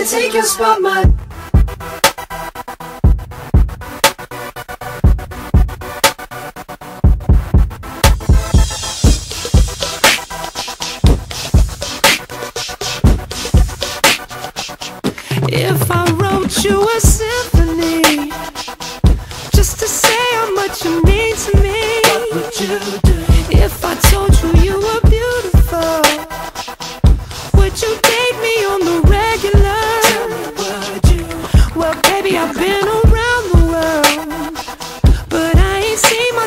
can take your spot, my. If I wrote you a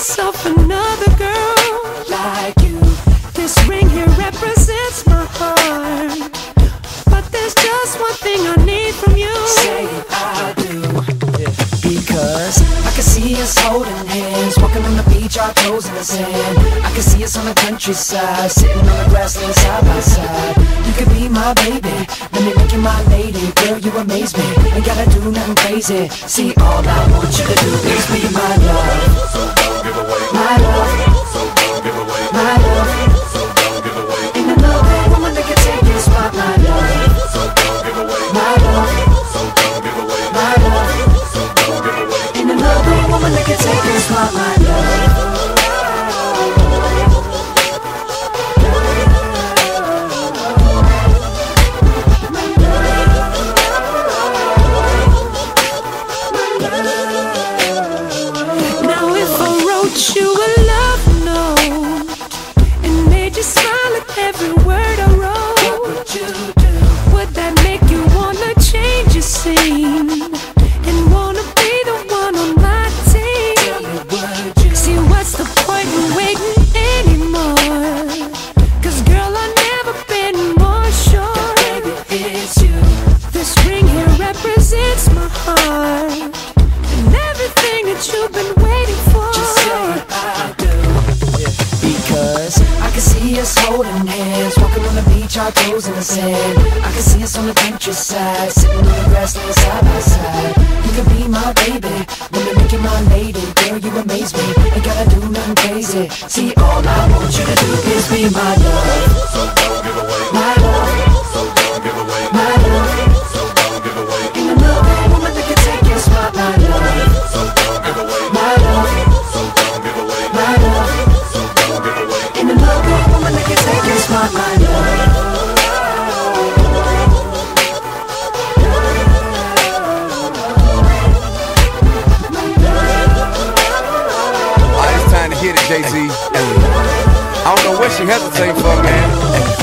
myself another girl Like you. This ring here represents my heart, but there's just one thing I need from you. Say I do. Because I can see us holding hands, walking on the beach, our toes in the sand. I can see us on the countryside, sitting on the grassland side by side. You could be my baby, let me make you my lady. Girl, you amaze me, ain't gotta do nothing crazy. See, all I want you to do is be my love. My love. You a love note. And made you smile at every word us holding hands, walking on the beach, our toes in the sand. I can see us on the countryside, sitting on the grassland side by side. You could be my baby, me make you my lady. Girl, you amaze me, ain't gotta do nothing crazy. See, all I want you to do is be my love. Jay Z. I don't know what she hesitating for, man.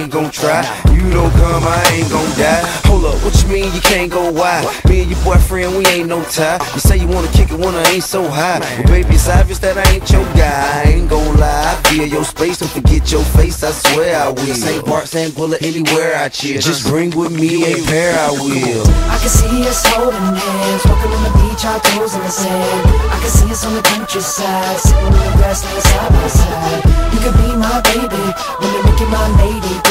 gon' try. You don't come, I ain't gon' die. Hold up, what you mean you can't go wide? Me and your boyfriend, we ain't no tie. You say you wanna kick it when I ain't so high. But baby, it's obvious that I ain't your guy. I ain't gon' lie. I feel your space, don't forget your face, I swear I will. St. Bart, St. Bullet, anywhere I chill. Just bring with me a pair, I will. I can see us holding hands, walking on the beach, our toes in the sand. I can see us on the countryside, sitting on the grassland side by side. You could be my baby, let me make you my lady.